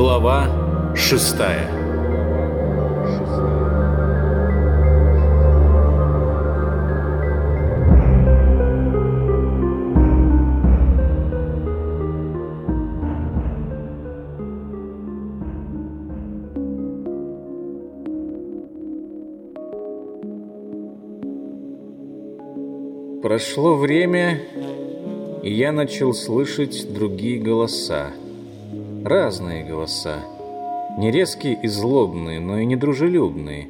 Глава шестая Прошло время, и я начал слышать другие голоса. Разные голоса. Не резкие и злобные, но и недружелюбные.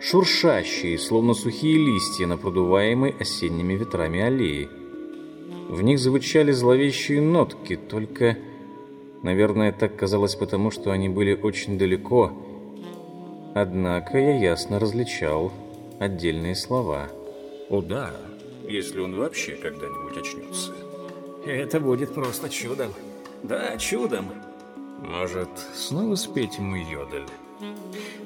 Шуршащие, словно сухие листья на продуваемой осенними ветрами аллеи. В них звучали зловещие нотки, только, наверное, так казалось потому, что они были очень далеко. Однако я ясно различал отдельные слова. «О да, если он вообще когда-нибудь очнется. Это будет просто чудом. Да, чудом. Может, снова спеть ему йодель?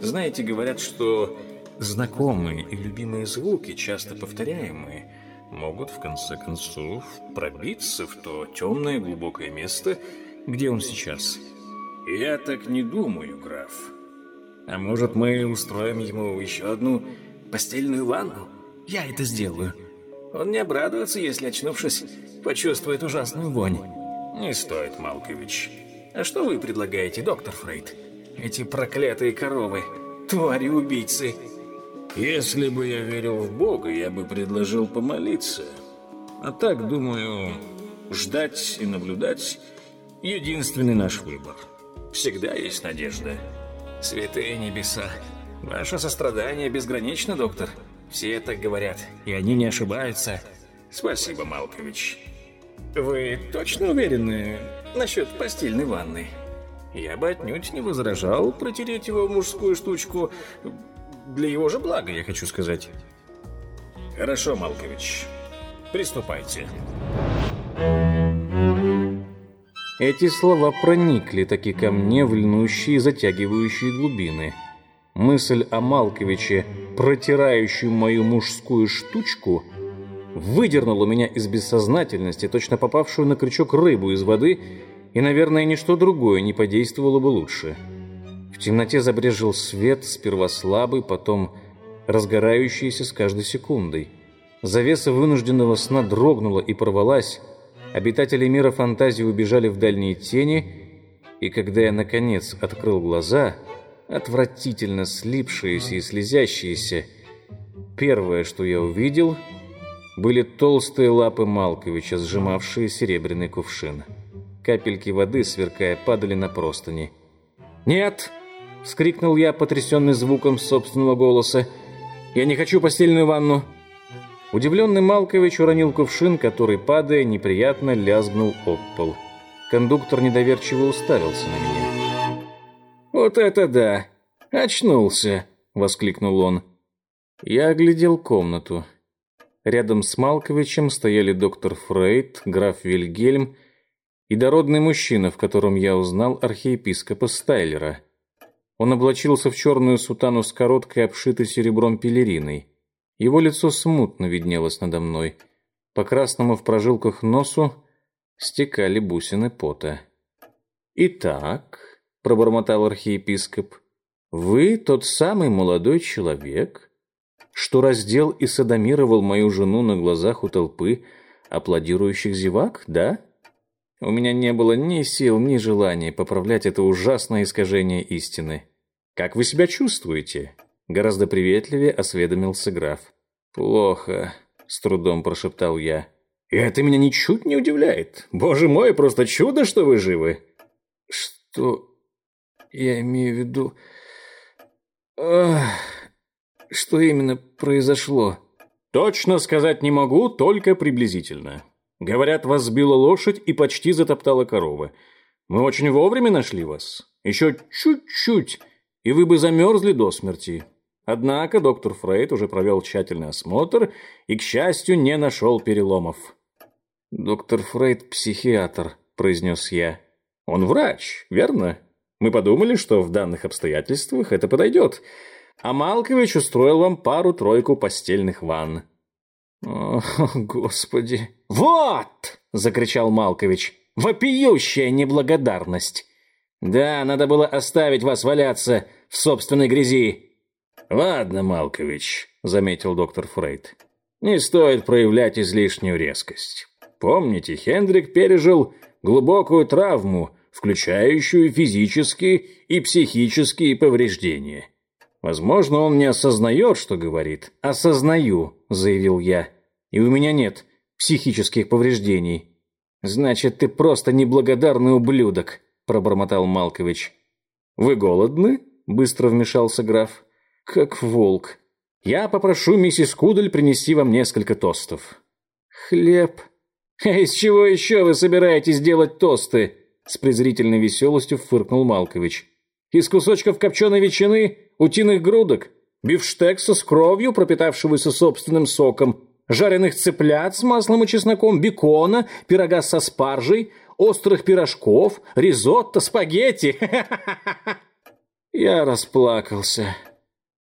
Знаете, говорят, что знакомые и любимые звуки, часто повторяемые, могут в конце концов пробиться в то темное глубокое место, где он сейчас. Я так не думаю, граф. А может, мы устроим ему еще одну постельную ванну? Я это сделаю. Он не обрадуется, если, очнувшись, почувствует ужасную вонь. Не стоит, Малкович. А что вы предлагаете, доктор Фрейд? Эти проклятые коровы, твари-убийцы. Если бы я верил в Бога, я бы предложил помолиться. А так, думаю, ждать и наблюдать — единственный наш выбор. Всегда есть надежда. Святые небеса, ваше сострадание безгранично, доктор. Все так говорят, и они не ошибаются. Спасибо, Малкович. Вы точно уверены насчет постельной ванны? Я бы отнюдь не возражал протереть его мужскую штучку. Для его же блага, я хочу сказать. Хорошо, Малкович. Приступайте. Эти слова проникли таки ко мне в льнущие затягивающие глубины. Мысль о Малковиче, протирающую мою мужскую штучку, выдернула меня из бессознательности, точно попавшую на крючок рыбу из воды, и, наверное, ничто другое не подействовало бы лучше. В темноте забрежил свет, сперва слабый, потом разгорающийся с каждой секундой. Завеса вынужденного сна дрогнула и порвалась, обитатели мира фантазии убежали в дальние тени, и когда я, наконец, открыл глаза — отвратительно слипшиеся и слезящиеся. Первое, что я увидел, были толстые лапы Малковича, сжимавшие серебряный кувшин. Капельки воды, сверкая, падали на простыни. «Нет!» — вскрикнул я, потрясенный звуком собственного голоса. «Я не хочу постельную ванну!» Удивленный Малкович уронил кувшин, который, падая, неприятно лязгнул об пол. Кондуктор недоверчиво уставился на меня. «Вот это да! Очнулся!» — воскликнул он. Я оглядел комнату. Рядом с Малковичем стояли доктор Фрейд, граф Вильгельм и дородный мужчина, в котором я узнал архиепископа Стайлера. Он облачился в черную сутану с короткой, обшитой серебром пелериной. Его лицо смутно виднелось надо мной. По красному в прожилках носу стекали бусины пота. «Итак», пробормотал архиепископ. Вы тот самый молодой человек, что раздел и садомировал мою жену на глазах у толпы аплодирующих зевак, да? У меня не было ни сил, ни желания поправлять это ужасное искажение истины. Как вы себя чувствуете? Гораздо приветливее осведомился граф. Плохо, с трудом прошептал я. И это меня ничуть не удивляет. Боже мой, просто чудо, что вы живы. Что я имею в виду... Ах, что именно произошло? Точно сказать не могу, только приблизительно. Говорят, вас сбила лошадь и почти затоптала корова. Мы очень вовремя нашли вас. Еще чуть-чуть, и вы бы замерзли до смерти. Однако доктор Фрейд уже провел тщательный осмотр и, к счастью, не нашел переломов. «Доктор Фрейд – психиатр», – произнес я. «Он врач, верно?» Мы подумали, что в данных обстоятельствах это подойдет. А Малкович устроил вам пару-тройку постельных ванн. О, господи. Вот! закричал Малкович. Вопиющая неблагодарность. Да, надо было оставить вас валяться в собственной грязи. Ладно, Малкович, заметил доктор Фрейд. Не стоит проявлять излишнюю резкость. Помните, Хендрик пережил глубокую травму, включающую физические и психические повреждения. Возможно, он не осознает, что говорит. «Осознаю», — заявил я. «И у меня нет психических повреждений». «Значит, ты просто неблагодарный ублюдок», — пробормотал Малкович. «Вы голодны?» — быстро вмешался граф. «Как волк. Я попрошу миссис Кудель принести вам несколько тостов». «Хлеб. А из чего еще вы собираетесь делать тосты?» С презрительной веселостью фыркнул Малкович. «Из кусочков копченой ветчины, утиных грудок, бифштекса с кровью, пропитавшегося собственным соком, жареных цыплят с маслом и чесноком, бекона, пирога со спаржей, острых пирожков, ризотто, спагетти. Я расплакался.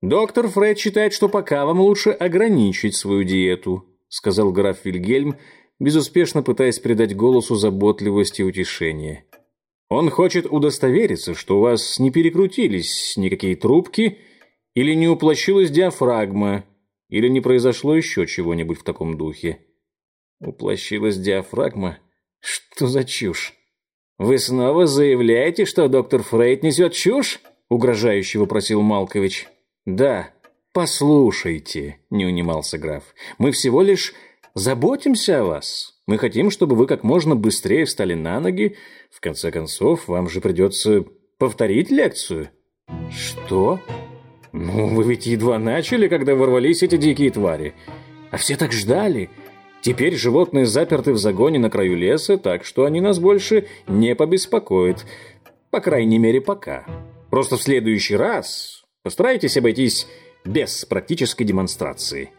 Доктор Фред считает, что пока вам лучше ограничить свою диету, сказал граф Вильгельм, безуспешно пытаясь придать голосу заботливость и утешение. Он хочет удостовериться, что у вас не перекрутились никакие трубки или не уплощилась диафрагма, или не произошло еще чего-нибудь в таком духе. Уплощилась диафрагма? Что за чушь? Вы снова заявляете, что доктор Фрейд несет чушь? Угрожающе вопросил Малкович. Да. Послушайте, не унимался граф. Мы всего лишь заботимся о вас. Мы хотим, чтобы вы как можно быстрее встали на ноги. В конце концов, вам же придется повторить лекцию. Что? «Ну, вы ведь едва начали, когда ворвались эти дикие твари. А все так ждали. Теперь животные заперты в загоне на краю леса, так что они нас больше не побеспокоят. По крайней мере, пока. Просто в следующий раз постарайтесь обойтись без практической демонстрации».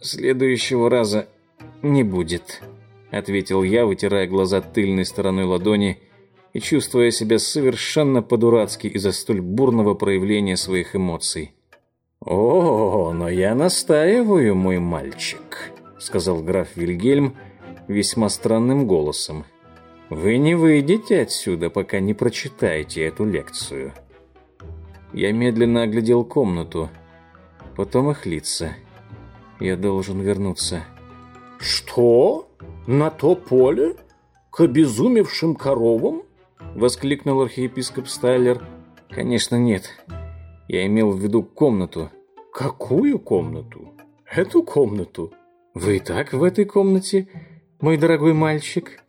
«Следующего раза не будет», — ответил я, вытирая глаза тыльной стороной ладони и чувствуя себя совершенно по-дурацки из-за столь бурного проявления своих эмоций. «О, но я настаиваю, мой мальчик», — сказал граф Вильгельм весьма странным голосом. «Вы не выйдете отсюда, пока не прочитаете эту лекцию». Я медленно оглядел комнату, потом их лица. Я должен вернуться. «Что? На то поле? К обезумевшим коровам?» — воскликнул архиепископ Стайлер. «Конечно, нет. Я имел в виду комнату». «Какую комнату?» «Эту комнату?» «Вы и так в этой комнате, мой дорогой мальчик?»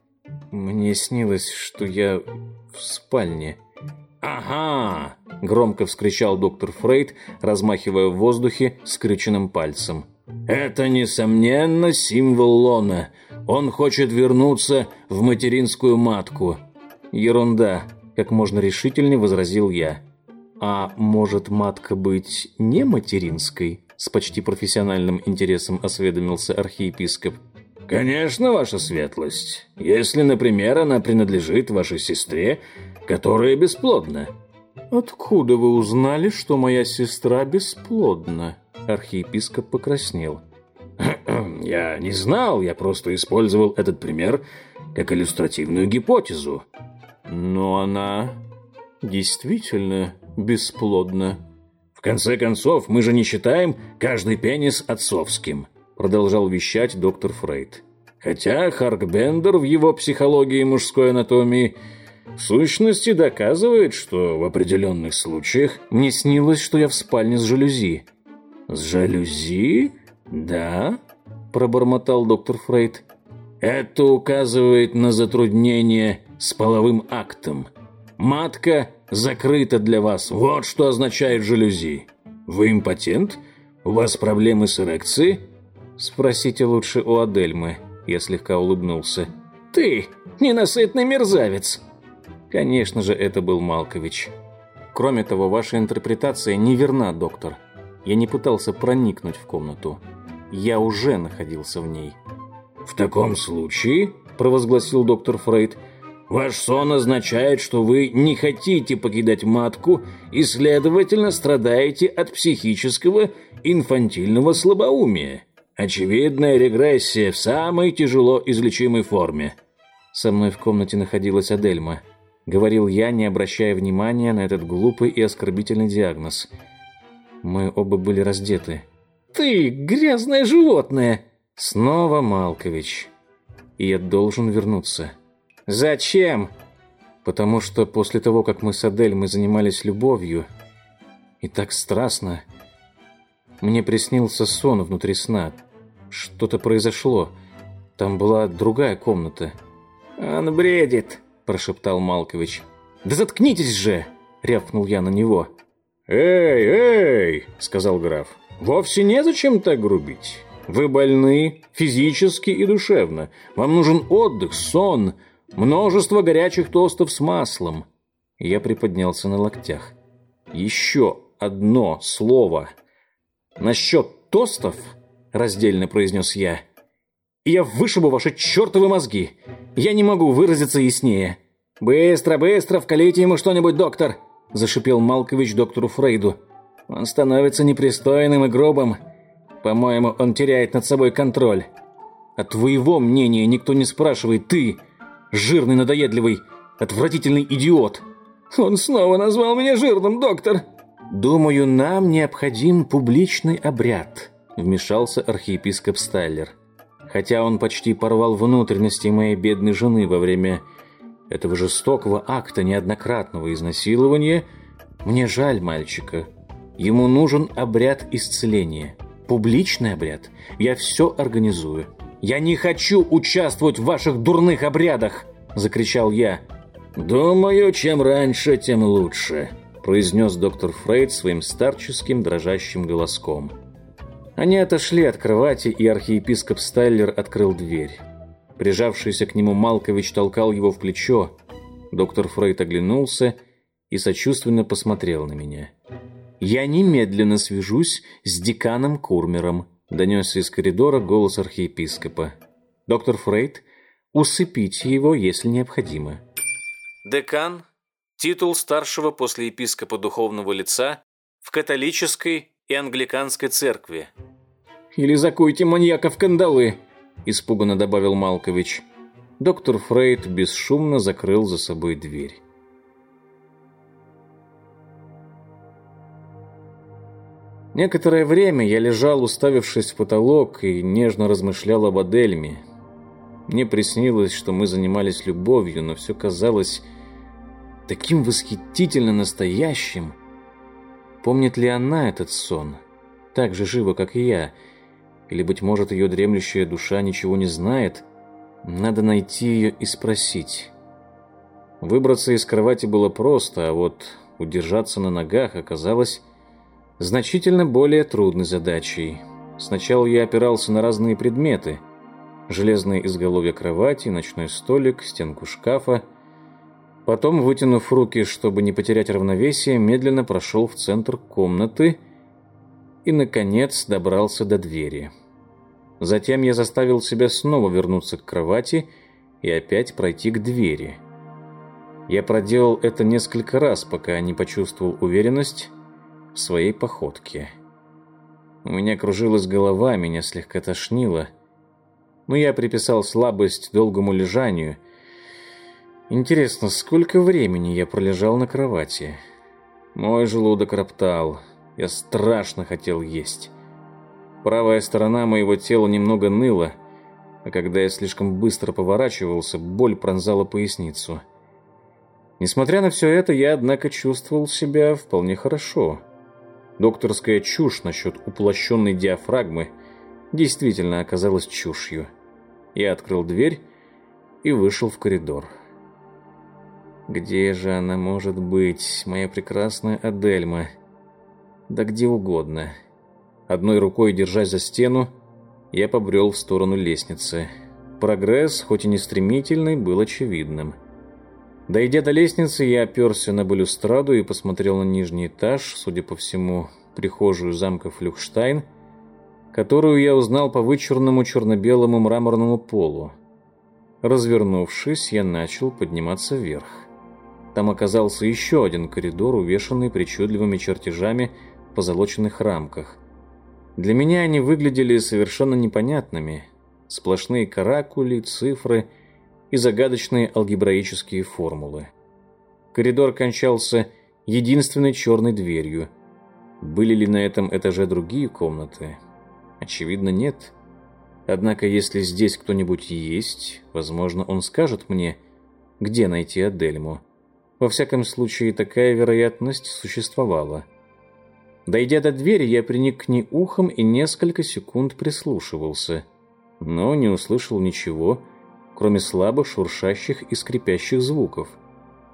«Мне снилось, что я в спальне». «Ага!» — громко вскричал доктор Фрейд, размахивая в воздухе скрюченным пальцем. «Это, несомненно, символ Лона. Он хочет вернуться в материнскую матку». «Ерунда», — как можно решительнее возразил я. «А может, матка быть не материнской?» С почти профессиональным интересом осведомился архиепископ. «Конечно, ваша светлость. Если, например, она принадлежит вашей сестре, которая бесплодна». «Откуда вы узнали, что моя сестра бесплодна?» Архиепископ покраснел. «Я не знал, я просто использовал этот пример как иллюстративную гипотезу. Но она действительно бесплодна. В конце концов, мы же не считаем каждый пенис отцовским, продолжал вещать доктор Фрейд. Хотя Харкбендер в его психологии мужской анатомии в сущности доказывает, что в определенных случаях мне снилось, что я в спальне с жалюзи. С жалюзи? Да, пробормотал доктор Фрейд. Это указывает на затруднение с половым актом. Матка закрыта для вас. Вот что означает жалюзи. Вы импотент? У вас проблемы с эрекцией? Спросите лучше у Адельмы. Я слегка улыбнулся. Ты ненасытный мерзавец. Конечно же, это был Малкович. Кроме того, ваша интерпретация неверна, доктор. Я не пытался проникнуть в комнату. Я уже находился в ней. «В таком случае», — провозгласил доктор Фрейд, «ваш сон означает, что вы не хотите покидать матку и, следовательно, страдаете от психического инфантильного слабоумия. Очевидная регрессия в самой тяжело излечимой форме». Со мной в комнате находилась Адельма. — говорил я, не обращая внимания на этот глупый и оскорбительный диагноз. Мы оба были раздеты. «Ты грязное животное!» «Снова Малкович. И я должен вернуться». «Зачем?» «Потому что после того, как мы с Адель мы занимались любовью, и так страстно, мне приснился сон внутри сна. Что-то произошло. Там была другая комната». «Он бредит», – прошептал Малкович. «Да заткнитесь же!» – рявкнул я на него. «Эй, эй!» – сказал граф. «Вовсе незачем так грубить. Вы больны физически и душевно. Вам нужен отдых, сон, множество горячих тостов с маслом». Я приподнялся на локтях. «Еще одно слово. Насчет тостов?» – раздельно произнес я я вышибу ваши чертовы мозги. Я не могу выразиться яснее». «Быстро, быстро, вкалите ему что-нибудь, доктор!» – зашипел Малкович доктору Фрейду. «Он становится непристойным и грубым. По-моему, он теряет над собой контроль. А твоего мнения никто не спрашивает. Ты, жирный, надоедливый, отвратительный идиот!» «Он снова назвал меня жирным, доктор!» «Думаю, нам необходим публичный обряд», – вмешался архиепископ Стайлер хотя он почти порвал внутренности моей бедной жены во время этого жестокого акта неоднократного изнасилования, мне жаль мальчика. Ему нужен обряд исцеления. Публичный обряд. Я все организую. «Я не хочу участвовать в ваших дурных обрядах!» – закричал я. «Думаю, чем раньше, тем лучше», – произнес доктор Фрейд своим старческим дрожащим голоском. Они отошли от кровати, и архиепископ Стайлер открыл дверь. Прижавшийся к нему Малкович толкал его в плечо. Доктор Фрейд оглянулся и сочувственно посмотрел на меня. «Я немедленно свяжусь с деканом Курмером», — донесся из коридора голос архиепископа. «Доктор Фрейд, усыпите его, если необходимо». Декан – титул старшего после епископа духовного лица в католической и англиканской церкви. «Или закуйте маньяка в кандалы», – испуганно добавил Малкович. Доктор Фрейд бесшумно закрыл за собой дверь. Некоторое время я лежал, уставившись в потолок, и нежно размышлял об Адельме. Мне приснилось, что мы занимались любовью, но все казалось таким восхитительно настоящим – Помнит ли она этот сон? Так же живо, как и я. Или, быть может, ее дремлющая душа ничего не знает? Надо найти ее и спросить. Выбраться из кровати было просто, а вот удержаться на ногах оказалось значительно более трудной задачей. Сначала я опирался на разные предметы. Железное изголовье кровати, ночной столик, стенку шкафа — Потом, вытянув руки, чтобы не потерять равновесие, медленно прошел в центр комнаты и, наконец, добрался до двери. Затем я заставил себя снова вернуться к кровати и опять пройти к двери. Я проделал это несколько раз, пока не почувствовал уверенность в своей походке. У меня кружилась голова, меня слегка тошнило, но я приписал слабость долгому лежанию – Интересно, сколько времени я пролежал на кровати? Мой желудок роптал. Я страшно хотел есть. Правая сторона моего тела немного ныла, а когда я слишком быстро поворачивался, боль пронзала поясницу. Несмотря на все это, я, однако, чувствовал себя вполне хорошо. Докторская чушь насчет уплощенной диафрагмы действительно оказалась чушью. Я открыл дверь и вышел в коридор. Где же она может быть, моя прекрасная Адельма? Да где угодно. Одной рукой, держась за стену, я побрел в сторону лестницы. Прогресс, хоть и не стремительный, был очевидным. Дойдя до лестницы, я оперся на балюстраду и посмотрел на нижний этаж, судя по всему, прихожую замка Флюхштайн, которую я узнал по вычурному черно-белому мраморному полу. Развернувшись, я начал подниматься вверх. Там оказался еще один коридор, увешанный причудливыми чертежами в позолоченных рамках. Для меня они выглядели совершенно непонятными. Сплошные каракули, цифры и загадочные алгебраические формулы. Коридор кончался единственной черной дверью. Были ли на этом этаже другие комнаты? Очевидно, нет. Однако, если здесь кто-нибудь есть, возможно, он скажет мне, где найти Адельму. Во всяком случае, такая вероятность существовала. Дойдя до двери, я приник к ней ухом и несколько секунд прислушивался, но не услышал ничего, кроме слабо шуршащих и скрипящих звуков.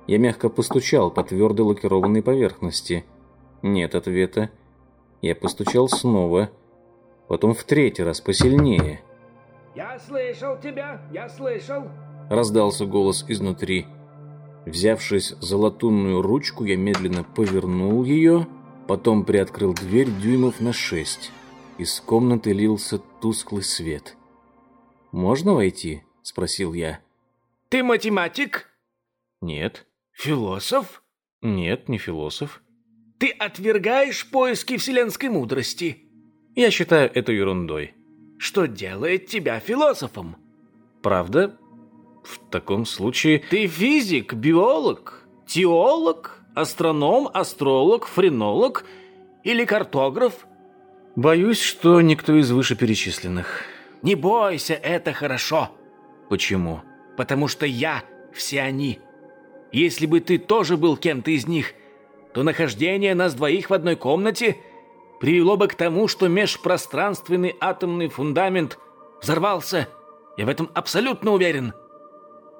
Я мягко постучал по твердой лакированной поверхности. Нет ответа. Я постучал снова, потом в третий раз посильнее. «Я слышал тебя, я слышал!» Раздался голос изнутри. Взявшись за латунную ручку, я медленно повернул ее, потом приоткрыл дверь дюймов на шесть. Из комнаты лился тусклый свет. «Можно войти?» — спросил я. «Ты математик?» «Нет». «Философ?» «Нет, не философ». «Ты отвергаешь поиски вселенской мудрости?» «Я считаю это ерундой». «Что делает тебя философом?» «Правда?» «В таком случае...» «Ты физик, биолог, теолог, астроном, астролог, френолог или картограф?» «Боюсь, что никто из вышеперечисленных». «Не бойся, это хорошо». «Почему?» «Потому что я все они». Если бы ты тоже был кем-то из них, то нахождение нас двоих в одной комнате привело бы к тому, что межпространственный атомный фундамент взорвался. Я в этом абсолютно уверен.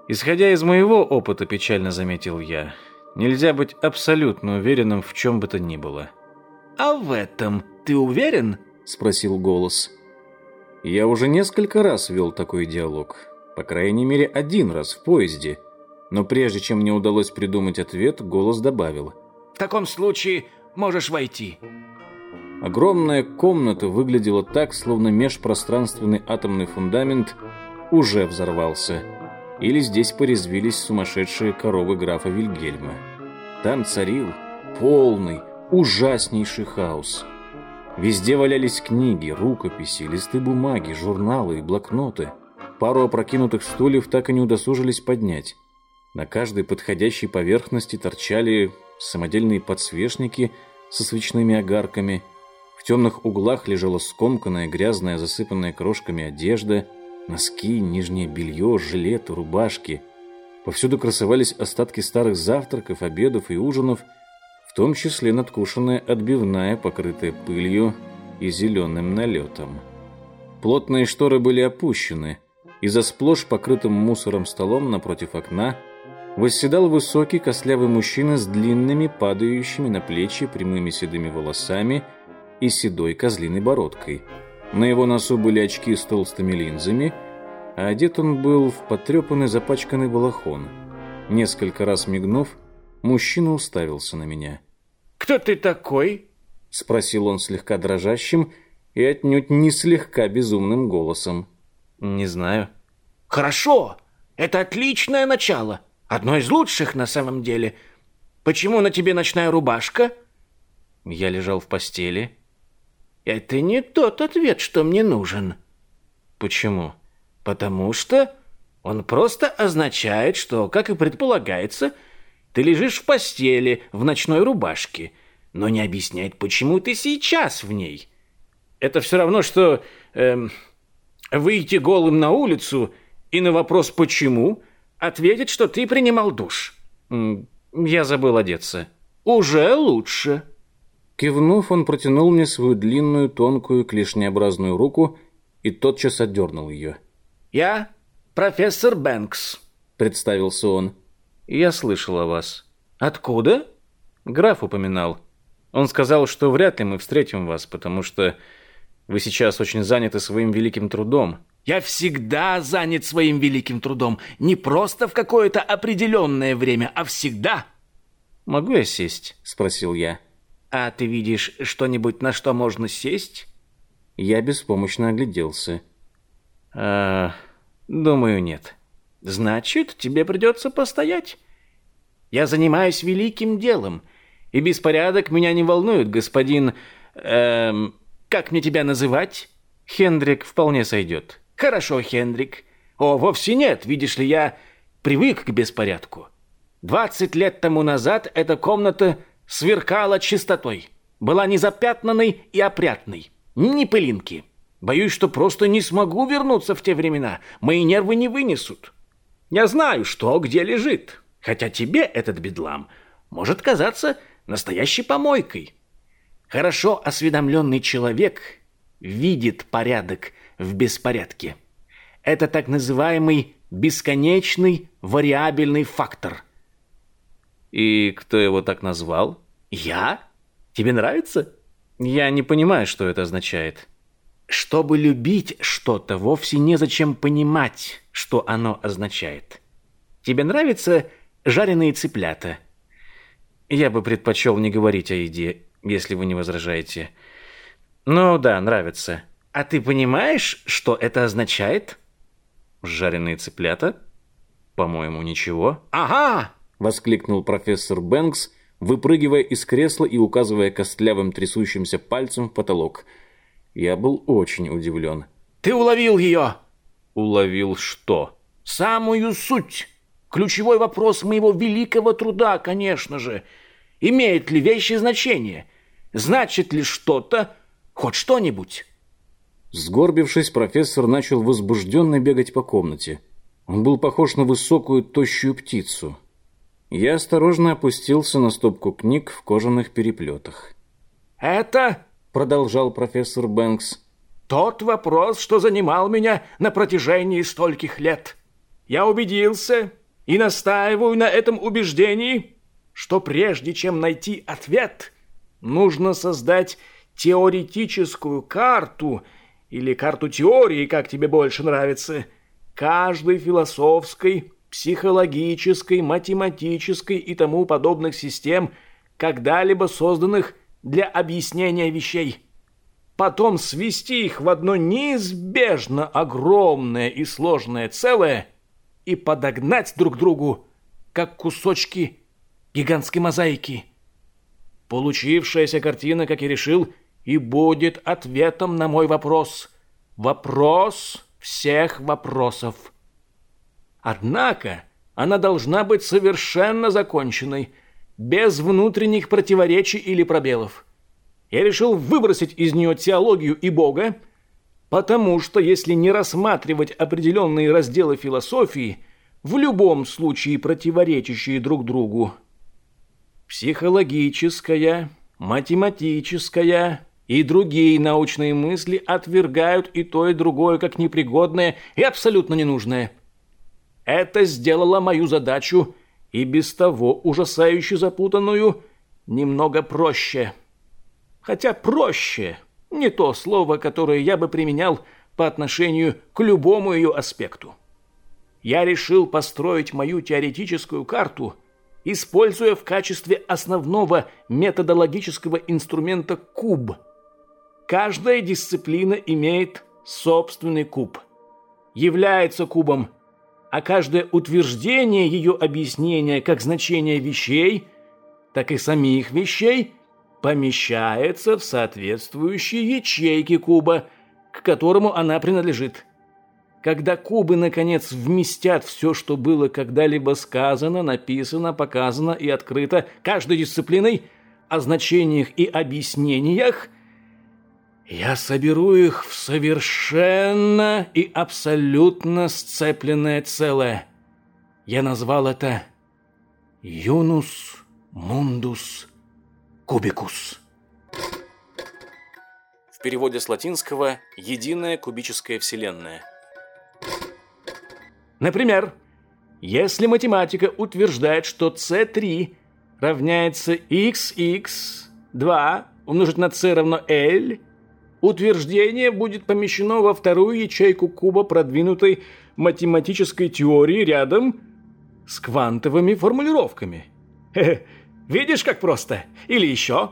Исходя из моего опыта, печально заметил я, нельзя быть абсолютно уверенным в чем бы то ни было. «А в этом ты уверен?» – спросил голос. Я уже несколько раз вел такой диалог. По крайней мере, один раз в поезде – но прежде чем мне удалось придумать ответ, голос добавил. «В таком случае можешь войти». Огромная комната выглядела так, словно межпространственный атомный фундамент уже взорвался. Или здесь порезвились сумасшедшие коровы графа Вильгельма. Там царил полный, ужаснейший хаос. Везде валялись книги, рукописи, листы бумаги, журналы и блокноты. Пару опрокинутых стульев так и не удосужились поднять. На каждой подходящей поверхности торчали самодельные подсвечники со свечными огарками. В темных углах лежала скомканная, грязная, засыпанная крошками одежда, носки, нижнее белье, жилеты, рубашки. Повсюду красовались остатки старых завтраков, обедов и ужинов, в том числе надкушенная отбивная, покрытая пылью и зеленым налетом. Плотные шторы были опущены, и за сплошь покрытым мусором столом напротив окна восседал высокий костлявый мужчина с длинными, падающими на плечи прямыми седыми волосами и седой козлиной бородкой. На его носу были очки с толстыми линзами, а одет он был в потрепанный запачканный балахон. Несколько раз мигнув, мужчина уставился на меня. «Кто ты такой?» — спросил он слегка дрожащим и отнюдь не слегка безумным голосом. «Не знаю». «Хорошо, это отличное начало. Одно из лучших на самом деле. Почему на тебе ночная рубашка? Я лежал в постели. Это не тот ответ, что мне нужен. Почему? Потому что он просто означает, что, как и предполагается, ты лежишь в постели в ночной рубашке, но не объясняет, почему ты сейчас в ней. Это все равно, что эм, выйти голым на улицу и на вопрос «почему» ответить, что ты принимал душ. Я забыл одеться. Уже лучше. Кивнув, он протянул мне свою длинную, тонкую, клешнеобразную руку и тотчас отдернул ее. «Я профессор Бэнкс», — представился он. «Я слышал о вас». «Откуда?» Граф упоминал. Он сказал, что вряд ли мы встретим вас, потому что вы сейчас очень заняты своим великим трудом. Я всегда занят своим великим трудом. Не просто в какое-то определенное время, а всегда. «Могу я сесть?» — спросил я. «А ты видишь что-нибудь, на что можно сесть?» Я беспомощно огляделся. «А, думаю, нет». «Значит, тебе придется постоять. Я занимаюсь великим делом, и беспорядок меня не волнует, господин... Эм, как мне тебя называть?» «Хендрик вполне сойдет». «Хорошо, Хендрик. О, вовсе нет. Видишь ли, я привык к беспорядку. Двадцать лет тому назад эта комната сверкала чистотой. Была незапятнанной и опрятной. Ни пылинки. Боюсь, что просто не смогу вернуться в те времена. Мои нервы не вынесут. Я знаю, что где лежит. Хотя тебе этот бедлам может казаться настоящей помойкой. Хорошо осведомленный человек видит порядок в беспорядке. Это так называемый бесконечный вариабельный фактор. И кто его так назвал? Я? Тебе нравится? Я не понимаю, что это означает. Чтобы любить что-то, вовсе незачем понимать, что оно означает. Тебе нравятся жареные цыплята? Я бы предпочел не говорить о еде, если вы не возражаете. Ну да, нравится. А ты понимаешь, что это означает? Жареные цыплята? По-моему, ничего. Ага! Воскликнул профессор Бэнкс, выпрыгивая из кресла и указывая костлявым трясущимся пальцем в потолок – я был очень удивлен. «Ты уловил ее!» «Уловил что?» «Самую суть! Ключевой вопрос моего великого труда, конечно же. Имеет ли вещи значение? Значит ли что-то, хоть что-нибудь?» Сгорбившись, профессор начал возбужденно бегать по комнате. Он был похож на высокую, тощую птицу. Я осторожно опустился на стопку книг в кожаных переплетах. «Это продолжал профессор Бэнкс. Тот вопрос, что занимал меня на протяжении стольких лет. Я убедился и настаиваю на этом убеждении, что прежде чем найти ответ, нужно создать теоретическую карту или карту теории, как тебе больше нравится, каждой философской, психологической, математической и тому подобных систем, когда-либо созданных для объяснения вещей. Потом свести их в одно неизбежно огромное и сложное целое и подогнать друг другу, как кусочки гигантской мозаики. Получившаяся картина, как я решил, и будет ответом на мой вопрос. Вопрос всех вопросов. Однако она должна быть совершенно законченной – без внутренних противоречий или пробелов. Я решил выбросить из нее теологию и Бога, потому что если не рассматривать определенные разделы философии, в любом случае противоречащие друг другу, психологическая, математическая и другие научные мысли отвергают и то, и другое как непригодное и абсолютно ненужное. Это сделало мою задачу – и без того ужасающе запутанную немного проще. Хотя проще – не то слово, которое я бы применял по отношению к любому ее аспекту. Я решил построить мою теоретическую карту, используя в качестве основного методологического инструмента куб. Каждая дисциплина имеет собственный куб. Является кубом а каждое утверждение ее объяснения как значение вещей, так и самих вещей помещается в соответствующие ячейки куба, к которому она принадлежит. Когда кубы, наконец, вместят все, что было когда-либо сказано, написано, показано и открыто каждой дисциплиной, о значениях и объяснениях – я соберу их в совершенно и абсолютно сцепленное целое. Я назвал это Юнус Мундус Кубикус. В переводе с латинского «единая кубическая вселенная». Например, если математика утверждает, что c3 равняется xx2 умножить на c равно L, Утверждение будет помещено во вторую ячейку куба продвинутой математической теории рядом с квантовыми формулировками. Видишь, как просто? Или еще?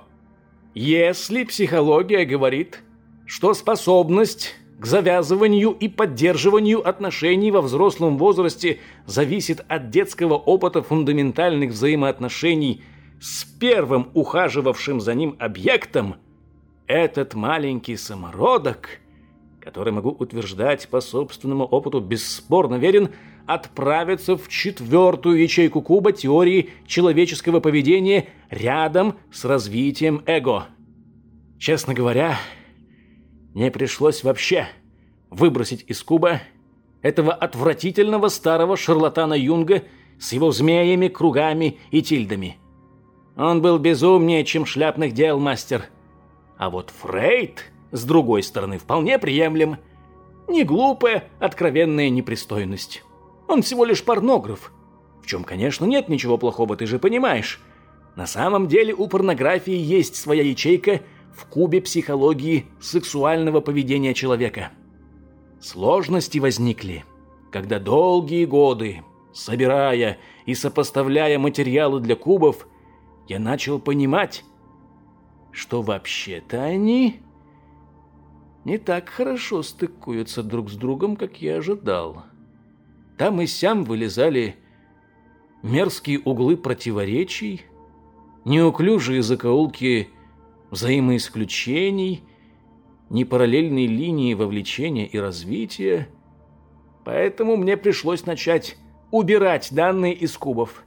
Если психология говорит, что способность к завязыванию и поддерживанию отношений во взрослом возрасте зависит от детского опыта фундаментальных взаимоотношений с первым ухаживавшим за ним объектом – этот маленький самородок, который, могу утверждать по собственному опыту, бесспорно верен, отправиться в четвертую ячейку куба теории человеческого поведения рядом с развитием эго. Честно говоря, мне пришлось вообще выбросить из куба этого отвратительного старого шарлатана Юнга с его змеями, кругами и тильдами. Он был безумнее, чем шляпных дел мастер. А вот Фрейд, с другой стороны, вполне приемлем. Не глупая, откровенная непристойность. Он всего лишь порнограф. В чем, конечно, нет ничего плохого, ты же понимаешь. На самом деле у порнографии есть своя ячейка в кубе психологии сексуального поведения человека. Сложности возникли, когда долгие годы, собирая и сопоставляя материалы для кубов, я начал понимать, что вообще-то они не так хорошо стыкуются друг с другом, как я ожидал. Там и сям вылезали мерзкие углы противоречий, неуклюжие закоулки взаимоисключений, непараллельные линии вовлечения и развития. Поэтому мне пришлось начать убирать данные из кубов,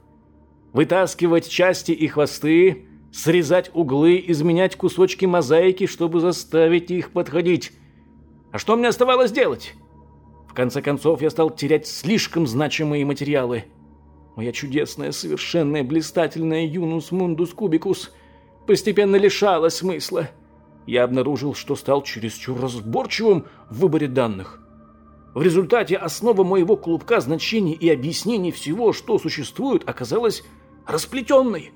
вытаскивать части и хвосты, срезать углы, изменять кусочки мозаики, чтобы заставить их подходить. А что мне оставалось делать? В конце концов, я стал терять слишком значимые материалы. Моя чудесная, совершенная, блистательная Юнус Мундус Кубикус постепенно лишалась смысла. Я обнаружил, что стал чересчур разборчивым в выборе данных. В результате основа моего клубка значений и объяснений всего, что существует, оказалась расплетенной.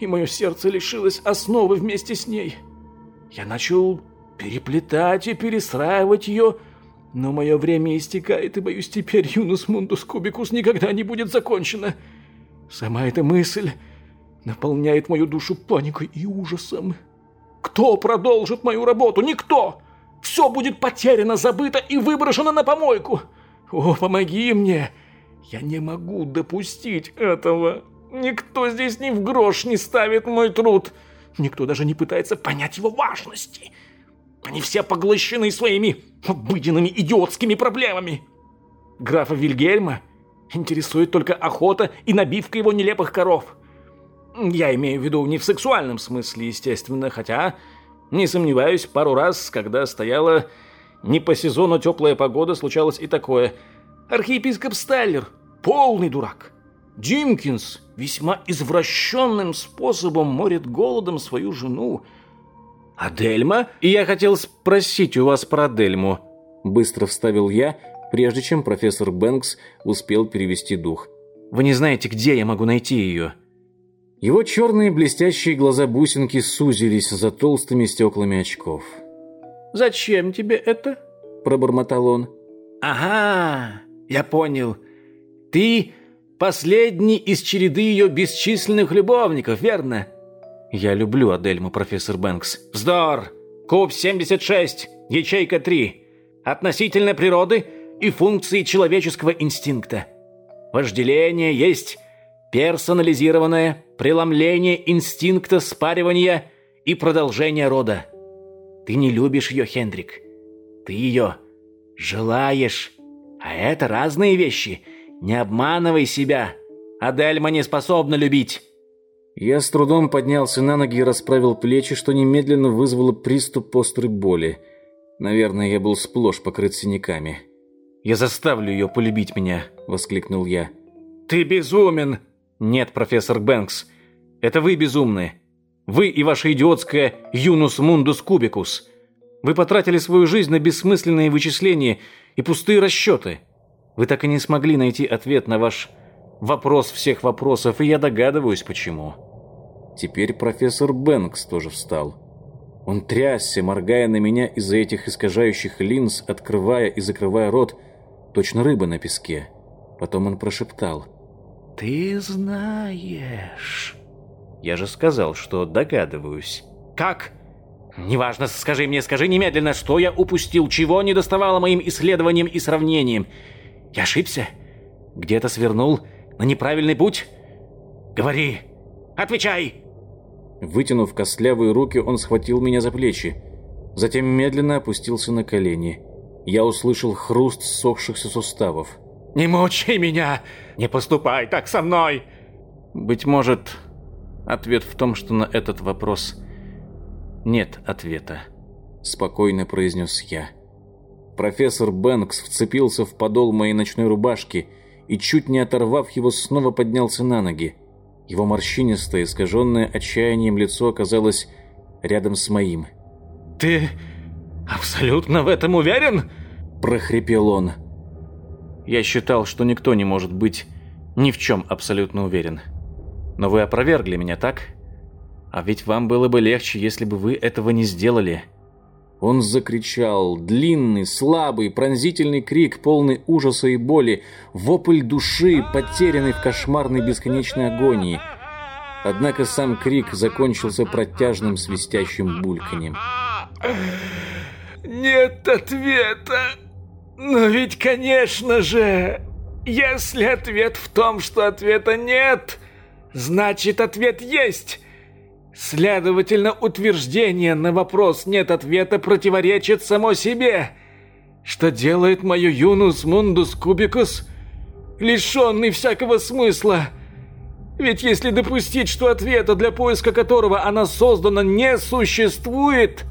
И мое сердце лишилось основы вместе с ней. Я начал переплетать и перестраивать ее, но мое время истекает, и, боюсь, теперь Юнус Мундус Кубикус никогда не будет закончена. Сама эта мысль наполняет мою душу паникой и ужасом. Кто продолжит мою работу? Никто! Все будет потеряно, забыто и выброшено на помойку. О, помоги мне! Я не могу допустить этого. Никто здесь ни в грош не ставит мой труд. Никто даже не пытается понять его важности. Они все поглощены своими обыденными идиотскими проблемами. Графа Вильгельма интересует только охота и набивка его нелепых коров. Я имею в виду не в сексуальном смысле, естественно, хотя, не сомневаюсь, пару раз, когда стояла не по сезону теплая погода, случалось и такое. Архиепископ Стайлер – полный дурак. Джимкинс весьма извращенным способом морит голодом свою жену – «Адельма? И я хотел спросить у вас про Адельму», – быстро вставил я, прежде чем профессор Бэнкс успел перевести дух. «Вы не знаете, где я могу найти ее?» Его черные блестящие глаза-бусинки сузились за толстыми стеклами очков. «Зачем тебе это?» – пробормотал он. «Ага, я понял. Ты последний из череды ее бесчисленных любовников, верно?» «Я люблю Адельму, профессор Бэнкс». «Вздор! Куб 76, ячейка 3. Относительно природы и функции человеческого инстинкта. Вожделение есть персонализированное преломление инстинкта спаривания и продолжения рода. Ты не любишь ее, Хендрик. Ты ее желаешь. А это разные вещи. Не обманывай себя. Адельма не способна любить». Я с трудом поднялся на ноги и расправил плечи, что немедленно вызвало приступ острой боли. Наверное, я был сплошь покрыт синяками. «Я заставлю ее полюбить меня», — воскликнул я. «Ты безумен!» «Нет, профессор Бэнкс, это вы безумны. Вы и ваша идиотская «Юнус Мундус Кубикус». Вы потратили свою жизнь на бессмысленные вычисления и пустые расчеты. Вы так и не смогли найти ответ на ваш вопрос всех вопросов, и я догадываюсь, почему. Теперь профессор Бэнкс тоже встал. Он трясся, моргая на меня из-за этих искажающих линз, открывая и закрывая рот, точно рыба на песке. Потом он прошептал. «Ты знаешь...» «Я же сказал, что догадываюсь». «Как?» «Неважно, скажи мне, скажи немедленно, что я упустил, чего не доставало моим исследованиям и сравнениям. Я ошибся? Где-то свернул на неправильный путь? Говори! Отвечай!» Вытянув костлявые руки, он схватил меня за плечи. Затем медленно опустился на колени. Я услышал хруст ссохшихся суставов. Не мучай меня! Не поступай так со мной!» Быть может, ответ в том, что на этот вопрос нет ответа, спокойно произнес я. Профессор Бэнкс вцепился в подол моей ночной рубашки и, чуть не оторвав его, снова поднялся на ноги. Его морщинистое, искаженное отчаянием лицо оказалось рядом с моим. «Ты абсолютно в этом уверен?» – прохрипел он. Я считал, что никто не может быть ни в чем абсолютно уверен. Но вы опровергли меня, так? А ведь вам было бы легче, если бы вы этого не сделали. Он закричал, длинный, слабый, пронзительный крик, полный ужаса и боли, вопль души, потерянный в кошмарной бесконечной агонии. Однако сам крик закончился протяжным свистящим бульканьем. «Нет ответа! Но ведь, конечно же, если ответ в том, что ответа нет, значит ответ есть!» Следовательно, утверждение на вопрос «нет ответа» противоречит само себе. Что делает мою юнус мундус кубикус лишенный всякого смысла? Ведь если допустить, что ответа, для поиска которого она создана, не существует,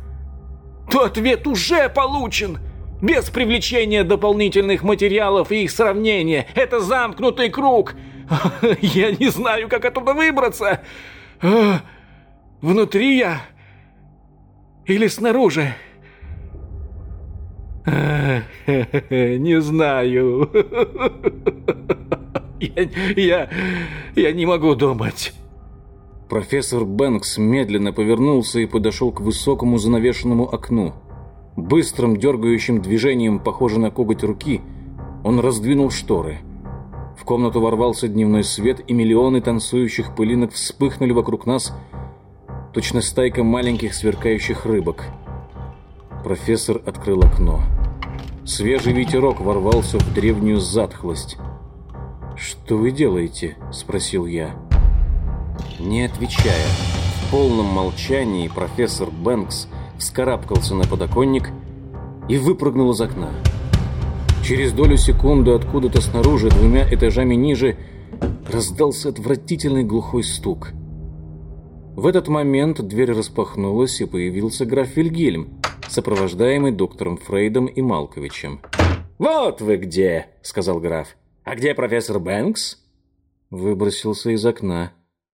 то ответ уже получен. Без привлечения дополнительных материалов и их сравнения. Это замкнутый круг. Я не знаю, как оттуда выбраться. Внутри я? Или снаружи? Не знаю. Я, я, я не могу думать. Профессор Бэнкс медленно повернулся и подошел к высокому занавешенному окну. Быстрым дергающим движением, похоже на коготь руки, он раздвинул шторы. В комнату ворвался дневной свет, и миллионы танцующих пылинок вспыхнули вокруг нас, точно стайка маленьких сверкающих рыбок. Профессор открыл окно. Свежий ветерок ворвался в древнюю затхлость. «Что вы делаете?» – спросил я. Не отвечая, в полном молчании профессор Бэнкс вскарабкался на подоконник и выпрыгнул из окна. Через долю секунды откуда-то снаружи, двумя этажами ниже, раздался отвратительный глухой стук – в этот момент дверь распахнулась, и появился граф Вильгельм, сопровождаемый доктором Фрейдом и Малковичем. «Вот вы где!» — сказал граф. «А где профессор Бэнкс?» Выбросился из окна.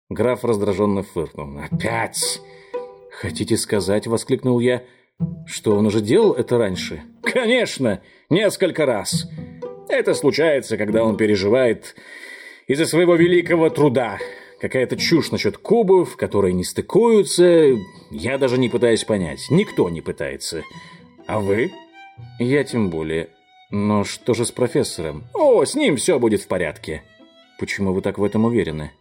Граф раздраженно фыркнул. «Опять!» «Хотите сказать?» — воскликнул я. «Что он уже делал это раньше?» «Конечно! Несколько раз! Это случается, когда он переживает из-за своего великого труда. Какая-то чушь насчет кубов, которые не стыкуются. Я даже не пытаюсь понять. Никто не пытается. А вы? Я тем более. Но что же с профессором? О, с ним все будет в порядке. Почему вы так в этом уверены?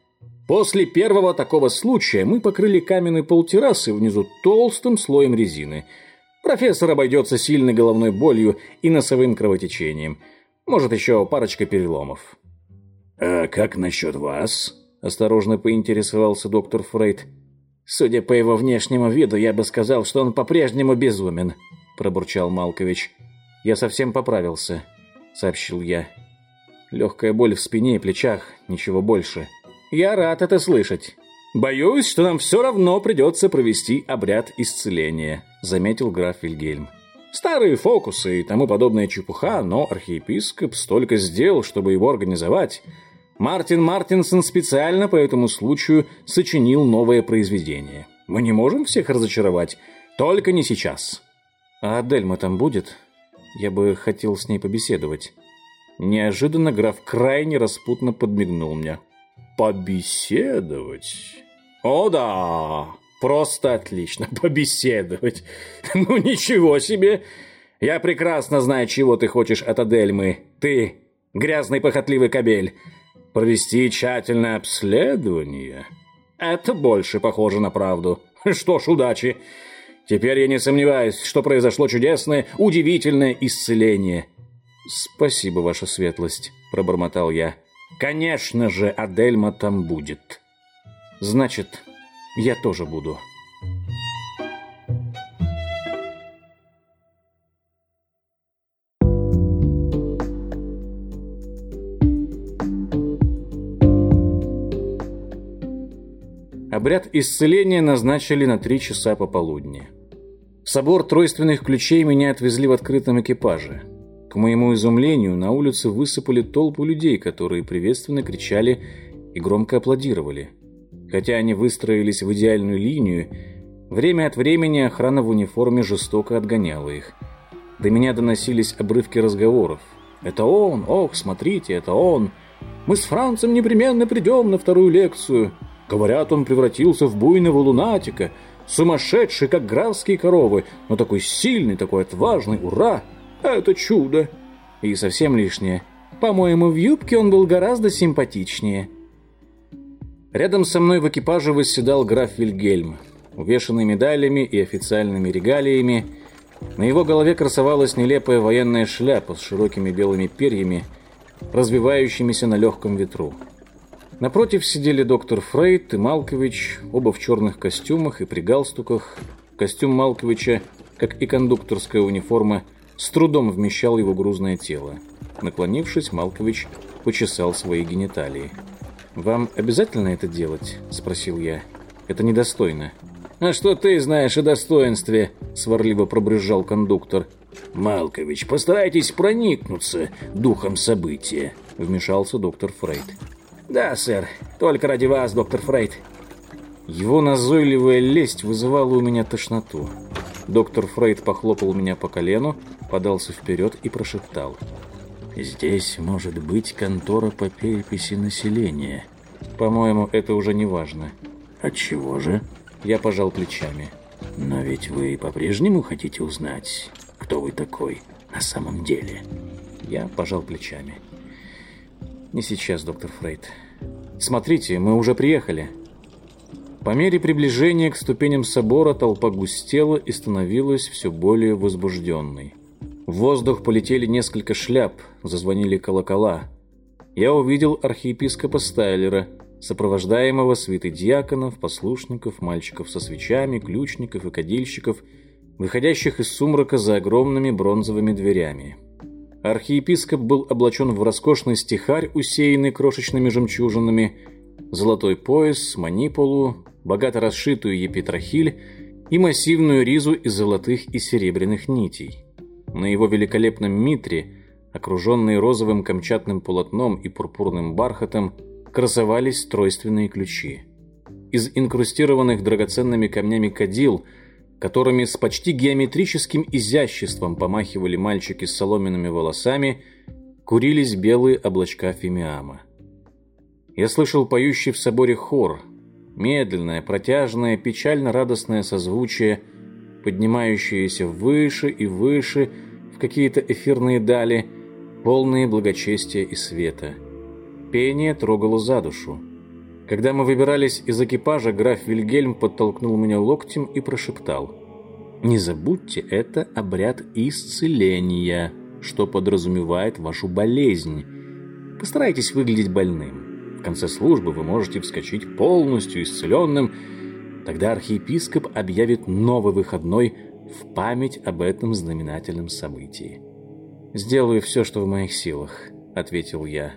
После первого такого случая мы покрыли каменный пол террасы внизу толстым слоем резины. Профессор обойдется сильной головной болью и носовым кровотечением. Может, еще парочка переломов. «А как насчет вас?» Осторожно поинтересовался доктор Фрейд. «Судя по его внешнему виду, я бы сказал, что он по-прежнему безумен», – пробурчал Малкович. «Я совсем поправился», – сообщил я. «Легкая боль в спине и плечах, ничего больше». «Я рад это слышать. Боюсь, что нам все равно придется провести обряд исцеления», – заметил граф Вильгельм. «Старые фокусы и тому подобная чепуха, но архиепископ столько сделал, чтобы его организовать». Мартин Мартинсон специально по этому случаю сочинил новое произведение. Мы не можем всех разочаровать, только не сейчас. А Адельма там будет? Я бы хотел с ней побеседовать. Неожиданно граф крайне распутно подмигнул мне. Побеседовать? О да, просто отлично, побеседовать. Ну ничего себе. Я прекрасно знаю, чего ты хочешь от Адельмы. Ты, грязный похотливый кобель провести тщательное обследование. Это больше похоже на правду. Что ж, удачи. Теперь я не сомневаюсь, что произошло чудесное, удивительное исцеление. Спасибо, ваша светлость, пробормотал я. Конечно же, Адельма там будет. Значит, я тоже буду. Обряд исцеления назначили на три часа пополудни. В собор тройственных ключей меня отвезли в открытом экипаже. К моему изумлению, на улице высыпали толпу людей, которые приветственно кричали и громко аплодировали. Хотя они выстроились в идеальную линию, время от времени охрана в униформе жестоко отгоняла их. До меня доносились обрывки разговоров. «Это он! Ох, смотрите, это он! Мы с Францем непременно придем на вторую лекцию!» Говорят, он превратился в буйного лунатика, сумасшедший, как графские коровы, но такой сильный, такой отважный, ура! Это чудо! И совсем лишнее. По-моему, в юбке он был гораздо симпатичнее. Рядом со мной в экипаже восседал граф Вильгельм, увешанный медалями и официальными регалиями. На его голове красовалась нелепая военная шляпа с широкими белыми перьями, развивающимися на легком ветру. Напротив сидели доктор Фрейд и Малкович, оба в черных костюмах и при галстуках. Костюм Малковича, как и кондукторская униформа, с трудом вмещал его грузное тело. Наклонившись, Малкович почесал свои гениталии. «Вам обязательно это делать?» – спросил я. «Это недостойно». «А что ты знаешь о достоинстве?» – сварливо пробрызжал кондуктор. «Малкович, постарайтесь проникнуться духом события», – вмешался доктор Фрейд. «Да, сэр. Только ради вас, доктор Фрейд». Его назойливая лесть вызывала у меня тошноту. Доктор Фрейд похлопал меня по колену, подался вперед и прошептал. «Здесь может быть контора по переписи населения». «По-моему, это уже не важно». «Отчего же?» Я пожал плечами. «Но ведь вы по-прежнему хотите узнать, кто вы такой на самом деле?» Я пожал плечами. Не сейчас, доктор Фрейд. Смотрите, мы уже приехали. По мере приближения к ступеням собора толпа густела и становилась все более возбужденной. В воздух полетели несколько шляп, зазвонили колокола. Я увидел архиепископа Стайлера, сопровождаемого свитой диаконов, послушников, мальчиков со свечами, ключников и кадильщиков, выходящих из сумрака за огромными бронзовыми дверями. Архиепископ был облачен в роскошный стихарь, усеянный крошечными жемчужинами, золотой пояс, маниполу, богато расшитую епитрахиль и массивную ризу из золотых и серебряных нитей. На его великолепном митре, окруженные розовым камчатным полотном и пурпурным бархатом, красовались тройственные ключи. Из инкрустированных драгоценными камнями кадил – которыми с почти геометрическим изяществом помахивали мальчики с соломенными волосами, курились белые облачка фимиама. Я слышал поющий в соборе хор, медленное, протяжное, печально-радостное созвучие, поднимающееся выше и выше в какие-то эфирные дали, полные благочестия и света. Пение трогало за душу. Когда мы выбирались из экипажа, граф Вильгельм подтолкнул меня локтем и прошептал. «Не забудьте, это обряд исцеления, что подразумевает вашу болезнь. Постарайтесь выглядеть больным. В конце службы вы можете вскочить полностью исцеленным. Тогда архиепископ объявит новый выходной в память об этом знаменательном событии». «Сделаю все, что в моих силах», — ответил я.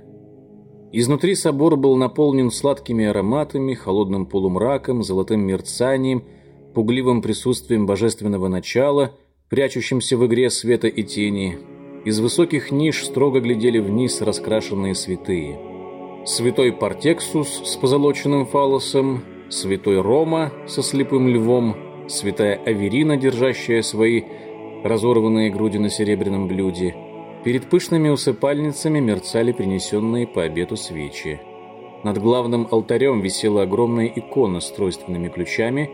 Изнутри собор был наполнен сладкими ароматами, холодным полумраком, золотым мерцанием, пугливым присутствием божественного начала, прячущимся в игре света и тени. Из высоких ниш строго глядели вниз раскрашенные святые. Святой Партексус с позолоченным фалосом, святой Рома со слепым львом, святая Аверина, держащая свои разорванные груди на серебряном блюде – Перед пышными усыпальницами мерцали принесенные по обету свечи. Над главным алтарем висела огромная икона с тройственными ключами.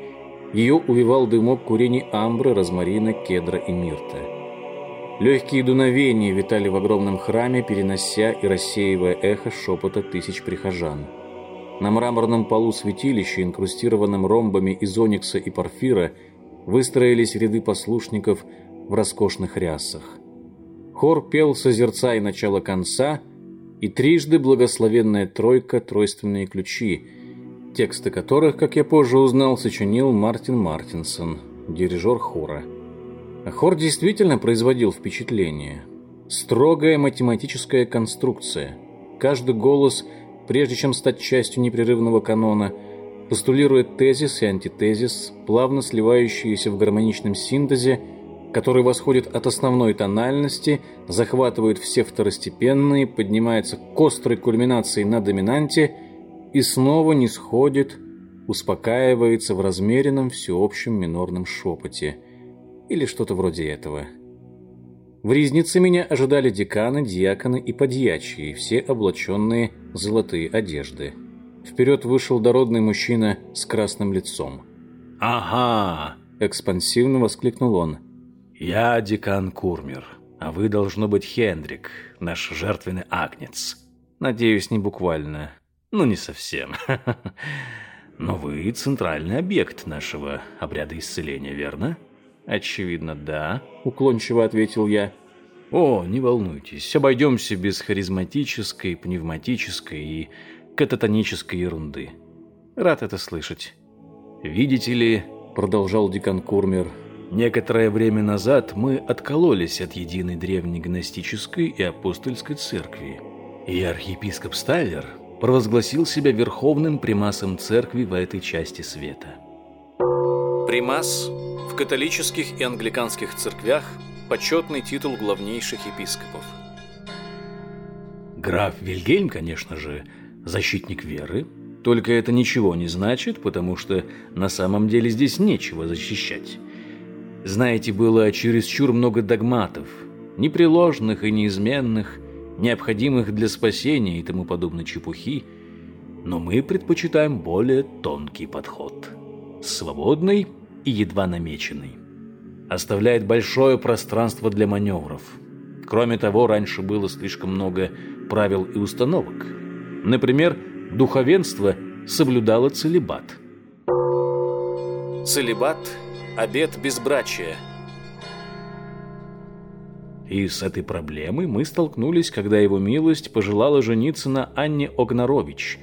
Ее увивал дымок курений амбры, розмарина, кедра и мирта. Легкие дуновения витали в огромном храме, перенося и рассеивая эхо шепота тысяч прихожан. На мраморном полу святилища, инкрустированном ромбами из оникса и порфира, выстроились ряды послушников в роскошных рясах. Хор пел «Созерцай начало конца» и трижды благословенная тройка «Тройственные ключи», тексты которых, как я позже узнал, сочинил Мартин Мартинсон, дирижер хора. А хор действительно производил впечатление. Строгая математическая конструкция. Каждый голос, прежде чем стать частью непрерывного канона, постулирует тезис и антитезис, плавно сливающиеся в гармоничном синтезе, который восходит от основной тональности, захватывает все второстепенные, поднимается к острой кульминации на доминанте и снова не сходит, успокаивается в размеренном всеобщем минорном шепоте. Или что-то вроде этого. В ризнице меня ожидали деканы, диаконы и подьячие, все облаченные в золотые одежды. Вперед вышел дородный мужчина с красным лицом. «Ага!» – экспансивно воскликнул он. «Я декан Курмер, а вы, должно быть, Хендрик, наш жертвенный агнец. Надеюсь, не буквально. Ну, не совсем. Но вы центральный объект нашего обряда исцеления, верно?» «Очевидно, да», — уклончиво ответил я. «О, не волнуйтесь, обойдемся без харизматической, пневматической и кататонической ерунды. Рад это слышать. Видите ли, продолжал декан Курмер, некоторое время назад мы откололись от единой древней гностической и апостольской церкви. И архиепископ Стайлер провозгласил себя верховным примасом церкви в этой части света. Примас в католических и англиканских церквях почетный титул главнейших епископов. Граф Вильгельм, конечно же, защитник веры, только это ничего не значит, потому что на самом деле здесь нечего защищать. Знаете, было чересчур много догматов, непреложных и неизменных, необходимых для спасения и тому подобной чепухи, но мы предпочитаем более тонкий подход, свободный и едва намеченный. Оставляет большое пространство для маневров. Кроме того, раньше было слишком много правил и установок – Например, духовенство соблюдало целебат. Целебат – обет безбрачия. И с этой проблемой мы столкнулись, когда его милость пожелала жениться на Анне Огнарович,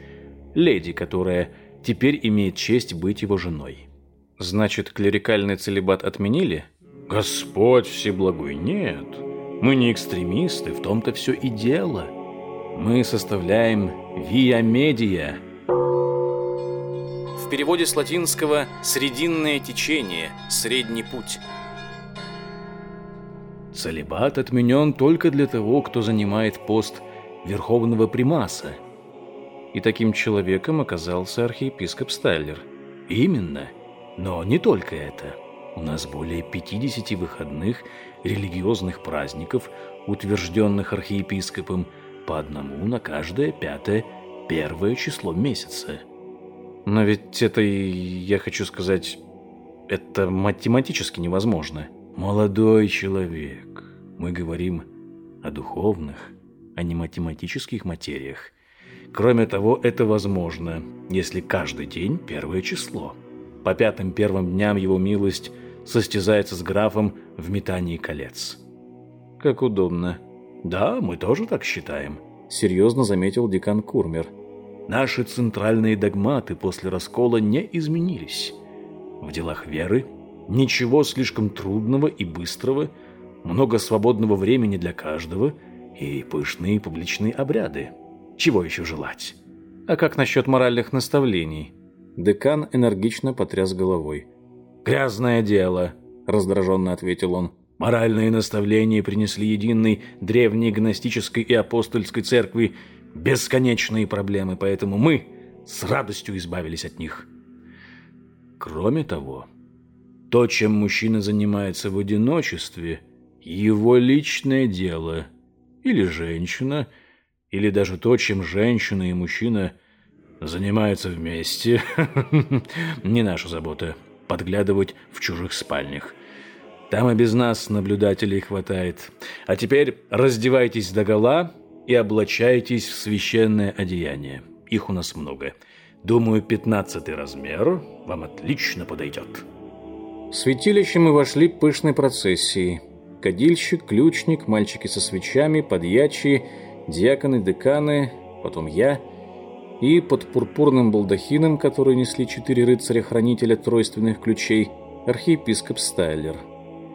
леди, которая теперь имеет честь быть его женой. Значит, клерикальный целебат отменили? Господь всеблагой, нет. Мы не экстремисты, в том-то все и дело – мы составляем «Via Media». В переводе с латинского «срединное течение», «средний путь». Целебат отменен только для того, кто занимает пост Верховного Примаса. И таким человеком оказался архиепископ Стайлер. Именно. Но не только это. У нас более 50 выходных религиозных праздников, утвержденных архиепископом, по одному на каждое пятое первое число месяца. Но ведь это, я хочу сказать, это математически невозможно. Молодой человек, мы говорим о духовных, а не математических материях. Кроме того, это возможно, если каждый день первое число. По пятым первым дням его милость состязается с графом в метании колец. Как удобно. «Да, мы тоже так считаем», — серьезно заметил декан Курмер. «Наши центральные догматы после раскола не изменились. В делах веры ничего слишком трудного и быстрого, много свободного времени для каждого и пышные публичные обряды. Чего еще желать?» «А как насчет моральных наставлений?» Декан энергично потряс головой. «Грязное дело», — раздраженно ответил он. Моральные наставления принесли единой древней гностической и апостольской церкви бесконечные проблемы, поэтому мы с радостью избавились от них. Кроме того, то, чем мужчина занимается в одиночестве, его личное дело, или женщина, или даже то, чем женщина и мужчина занимаются вместе, не наша забота подглядывать в чужих спальнях. Там и без нас наблюдателей хватает. А теперь раздевайтесь догола и облачайтесь в священное одеяние. Их у нас много. Думаю, пятнадцатый размер вам отлично подойдет. В святилище мы вошли пышной процессией. Кадильщик, ключник, мальчики со свечами, подьячие, диаконы, деканы, потом я. И под пурпурным балдахином, который несли четыре рыцаря-хранителя тройственных ключей, архиепископ Стайлер –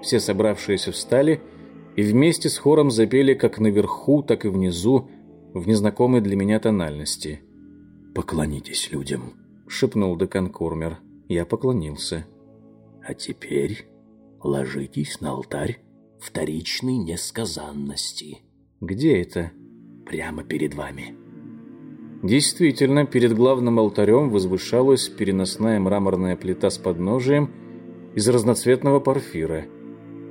все собравшиеся встали и вместе с хором запели как наверху, так и внизу, в незнакомой для меня тональности. «Поклонитесь людям, шепнул декан Курмер. Я поклонился. «А теперь ложитесь на алтарь вторичной несказанности». «Где это?» «Прямо перед вами». Действительно, перед главным алтарем возвышалась переносная мраморная плита с подножием из разноцветного порфира.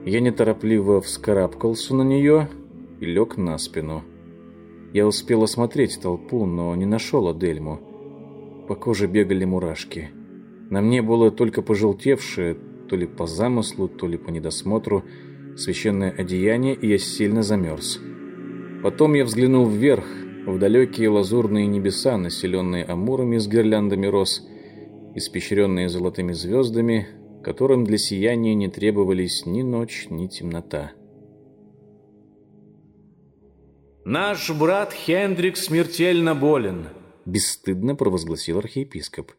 Я неторопливо вскарабкался на нее и лег на спину. Я успел осмотреть толпу, но не нашел Адельму. По коже бегали мурашки. На мне было только пожелтевшее, то ли по замыслу, то ли по недосмотру, священное одеяние, и я сильно замерз. Потом я взглянул вверх, в далекие лазурные небеса, населенные амурами с гирляндами роз, испещренные золотыми звездами, которым для сияния не требовались ни ночь, ни темнота. «Наш брат Хендрик смертельно болен», — бесстыдно провозгласил архиепископ.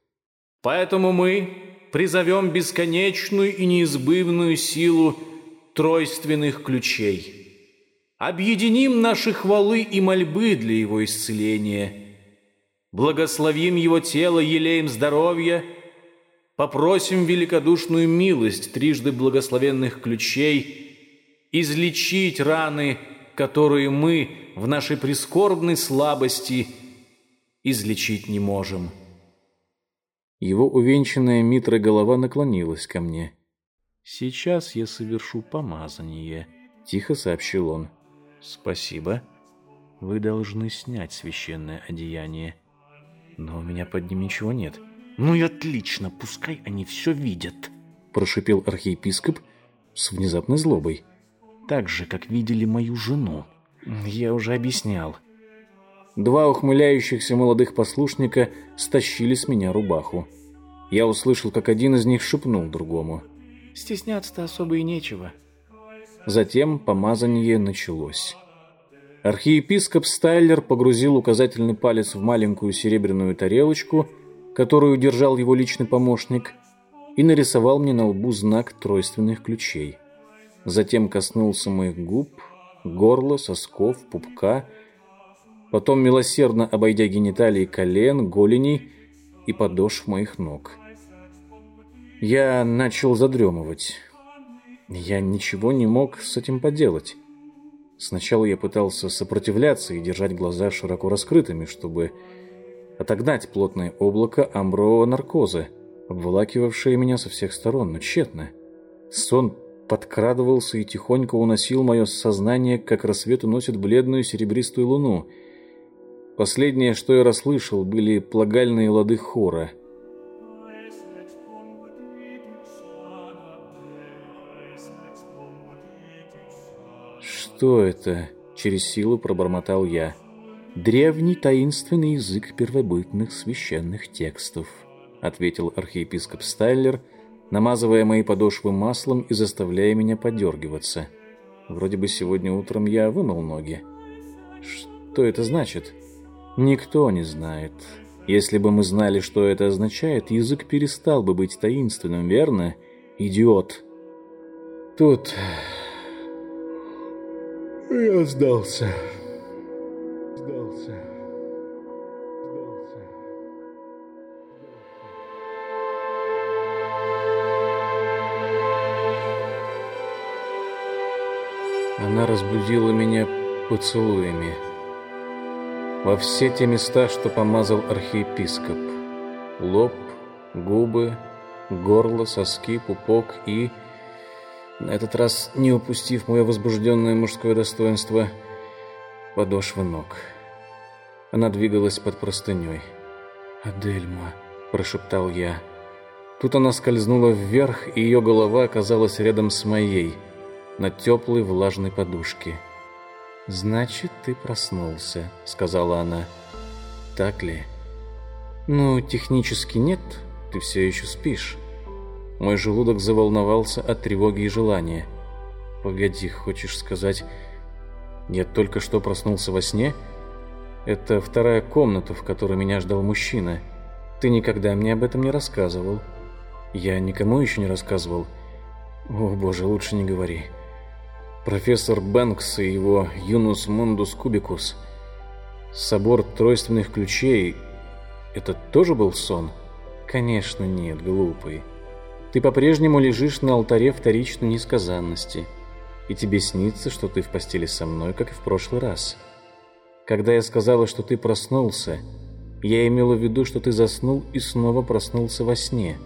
«Поэтому мы призовем бесконечную и неизбывную силу тройственных ключей» объединим наши хвалы и мольбы для его исцеления, благословим его тело елеем здоровья, попросим великодушную милость трижды благословенных ключей излечить раны, которые мы в нашей прискорбной слабости излечить не можем. Его увенчанная митрой голова наклонилась ко мне. «Сейчас я совершу помазание», — тихо сообщил он. «Спасибо. Вы должны снять священное одеяние. Но у меня под ним ничего нет». «Ну и отлично, пускай они все видят», – прошипел архиепископ с внезапной злобой. «Так же, как видели мою жену». «Я уже объяснял». Два ухмыляющихся молодых послушника стащили с меня рубаху. Я услышал, как один из них шепнул другому. «Стесняться-то особо и нечего». Затем помазание началось. Архиепископ Стайлер погрузил указательный палец в маленькую серебряную тарелочку, которую держал его личный помощник, и нарисовал мне на лбу знак тройственных ключей. Затем коснулся моих губ, горла, сосков, пупка, потом милосердно обойдя гениталии колен, голеней и подошв моих ног. Я начал задремывать. Я ничего не мог с этим поделать. Сначала я пытался сопротивляться и держать глаза широко раскрытыми, чтобы отогнать плотное облако амбрового наркоза, обволакивавшее меня со всех сторон, но тщетно. Сон подкрадывался и тихонько уносил мое сознание, как рассвет уносит бледную серебристую луну. Последнее, что я расслышал, были плагальные лады хора — «Что это?» — через силу пробормотал я. «Древний таинственный язык первобытных священных текстов», — ответил архиепископ Стайлер, намазывая мои подошвы маслом и заставляя меня подергиваться. Вроде бы сегодня утром я вымыл ноги. Что это значит? Никто не знает. Если бы мы знали, что это означает, язык перестал бы быть таинственным, верно? Идиот. Тут я сдался. Она разбудила меня поцелуями. Во все те места, что помазал архиепископ. Лоб, губы, горло, соски, пупок и на этот раз не упустив мое возбужденное мужское достоинство, подошвы ног. Она двигалась под простыней. «Адельма», — прошептал я. Тут она скользнула вверх, и ее голова оказалась рядом с моей, на теплой влажной подушке. «Значит, ты проснулся», — сказала она. «Так ли?» «Ну, технически нет, ты все еще спишь». Мой желудок заволновался от тревоги и желания. «Погоди, хочешь сказать, я только что проснулся во сне? Это вторая комната, в которой меня ждал мужчина. Ты никогда мне об этом не рассказывал. Я никому еще не рассказывал. О, боже, лучше не говори. Профессор Бэнкс и его Юнус Мундус Кубикус. Собор тройственных ключей. Это тоже был сон?» Конечно, нет, глупый. Ты по-прежнему лежишь на алтаре вторичной несказанности, и тебе снится, что ты в постели со мной, как и в прошлый раз. Когда я сказала, что ты проснулся, я имела в виду, что ты заснул и снова проснулся во сне.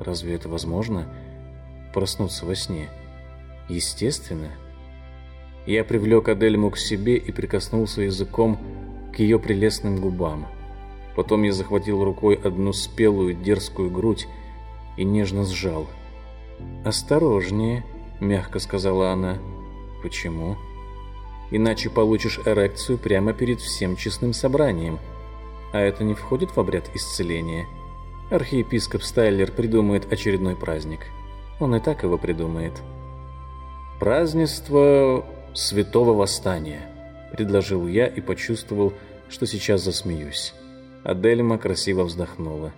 Разве это возможно? Проснуться во сне? Естественно. Я привлек Адельму к себе и прикоснулся языком к ее прелестным губам. Потом я захватил рукой одну спелую дерзкую грудь и нежно сжал. «Осторожнее», — мягко сказала она. «Почему?» «Иначе получишь эрекцию прямо перед всем честным собранием. А это не входит в обряд исцеления. Архиепископ Стайлер придумает очередной праздник. Он и так его придумает». «Празднество святого восстания», — предложил я и почувствовал, что сейчас засмеюсь. Адельма красиво вздохнула.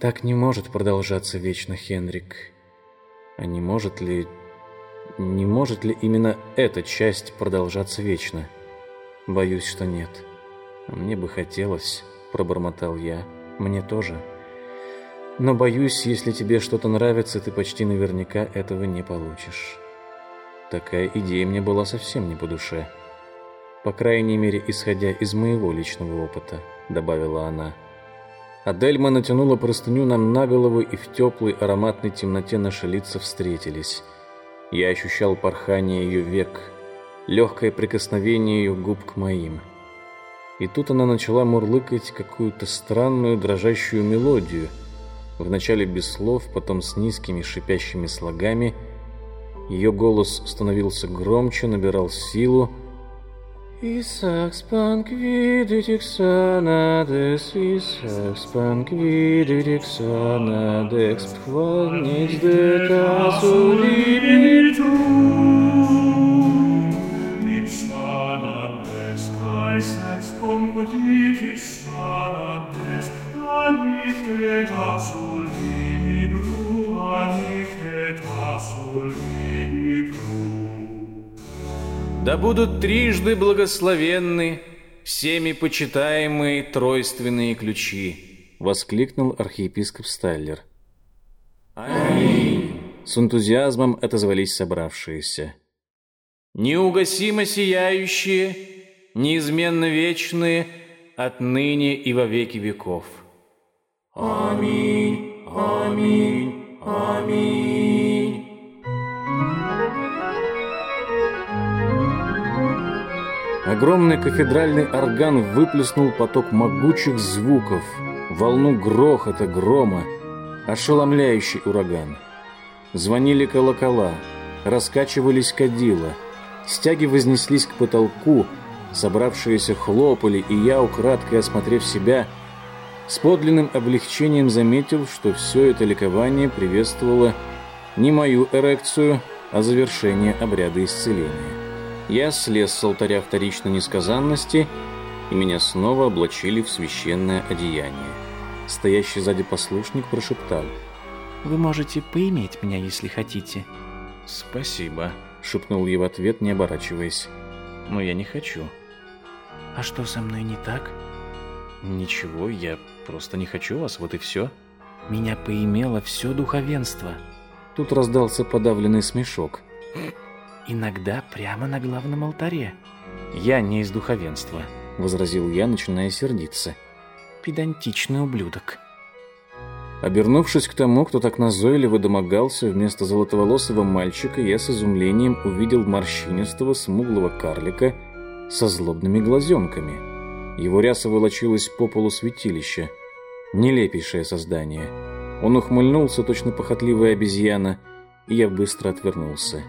Так не может продолжаться вечно, Хенрик. А не может ли... Не может ли именно эта часть продолжаться вечно? Боюсь, что нет. Мне бы хотелось, пробормотал я. Мне тоже. Но боюсь, если тебе что-то нравится, ты почти наверняка этого не получишь. Такая идея мне была совсем не по душе. По крайней мере, исходя из моего личного опыта, добавила она. Адельма натянула простыню нам на голову, и в теплой ароматной темноте наши лица встретились. Я ощущал порхание ее век, легкое прикосновение ее губ к моим. И тут она начала мурлыкать какую-то странную дрожащую мелодию, вначале без слов, потом с низкими шипящими слогами. Ее голос становился громче, набирал силу, pankviidüdiks sõnadeks, pvanniks Да будут трижды благословенны всеми почитаемые тройственные ключи, воскликнул архиепископ Стайлер. Аминь. С энтузиазмом отозвались собравшиеся. Неугасимо сияющие, неизменно вечные, отныне и во веки веков. Аминь, аминь, аминь. Огромный кафедральный орган выплеснул поток могучих звуков, волну грохота, грома, ошеломляющий ураган. Звонили колокола, раскачивались кадила, стяги вознеслись к потолку, собравшиеся хлопали, и я, украдкой осмотрев себя, с подлинным облегчением заметил, что все это ликование приветствовало не мою эрекцию, а завершение обряда исцеления. Я слез с алтаря вторичной несказанности, и меня снова облачили в священное одеяние. Стоящий сзади послушник прошептал. «Вы можете поиметь меня, если хотите». «Спасибо», — шепнул я в ответ, не оборачиваясь. «Но я не хочу». «А что со мной не так?» «Ничего, я просто не хочу вас, вот и все». «Меня поимело все духовенство». Тут раздался подавленный смешок. Иногда прямо на главном алтаре. Я не из духовенства, возразил я, начиная сердиться. Педантичный ублюдок. Обернувшись к тому, кто так назойливо домогался вместо золотоволосого мальчика, я с изумлением увидел морщинистого смуглого карлика со злобными глазенками. Его ряса волочилась по полу святилища. Нелепейшее создание. Он ухмыльнулся, точно похотливая обезьяна, и я быстро отвернулся.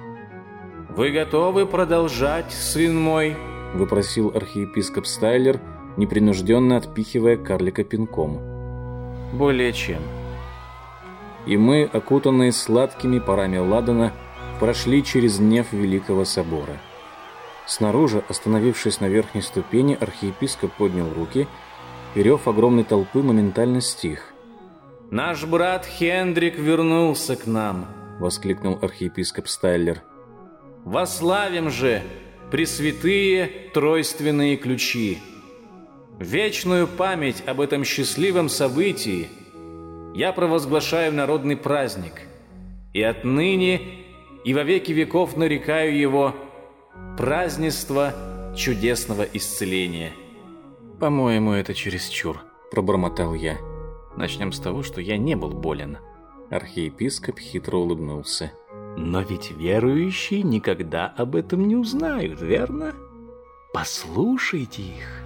«Вы готовы продолжать, сын мой?» — выпросил архиепископ Стайлер, непринужденно отпихивая карлика пинком. «Более чем». И мы, окутанные сладкими парами ладана, прошли через неф Великого Собора. Снаружи, остановившись на верхней ступени, архиепископ поднял руки, и рев огромной толпы моментально стих. «Наш брат Хендрик вернулся к нам!» — воскликнул архиепископ Стайлер. Вославим же пресвятые тройственные ключи. Вечную память об этом счастливом событии я провозглашаю народный праздник, и отныне и во веки веков нарекаю его празднество чудесного исцеления. По-моему, это чересчур, пробормотал я. Начнем с того, что я не был болен. Архиепископ хитро улыбнулся. Но ведь верующие никогда об этом не узнают, верно? Послушайте их.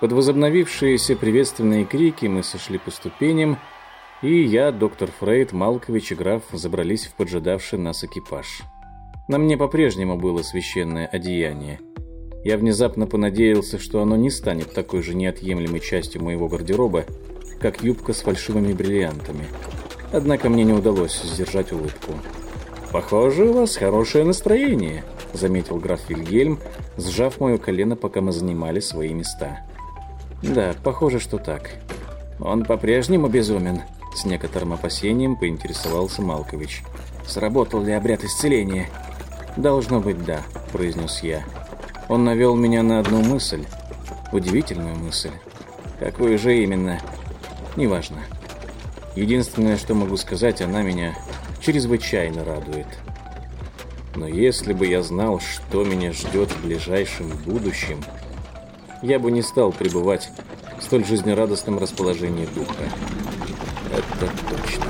Под возобновившиеся приветственные крики мы сошли по ступеням, и я, доктор Фрейд, Малкович и граф забрались в поджидавший нас экипаж. На мне по-прежнему было священное одеяние. Я внезапно понадеялся, что оно не станет такой же неотъемлемой частью моего гардероба, как юбка с фальшивыми бриллиантами. Однако мне не удалось сдержать улыбку. «Похоже, у вас хорошее настроение», — заметил граф Вильгельм, сжав мое колено, пока мы занимали свои места. «Да, похоже, что так. Он по-прежнему безумен», — с некоторым опасением поинтересовался Малкович. «Сработал ли обряд исцеления?» «Должно быть, да», — произнес я. Он навел меня на одну мысль. Удивительную мысль. Какую же именно? Неважно. Единственное, что могу сказать, она меня чрезвычайно радует. Но если бы я знал, что меня ждет в ближайшем будущем, я бы не стал пребывать в столь жизнерадостном расположении духа. Это точно.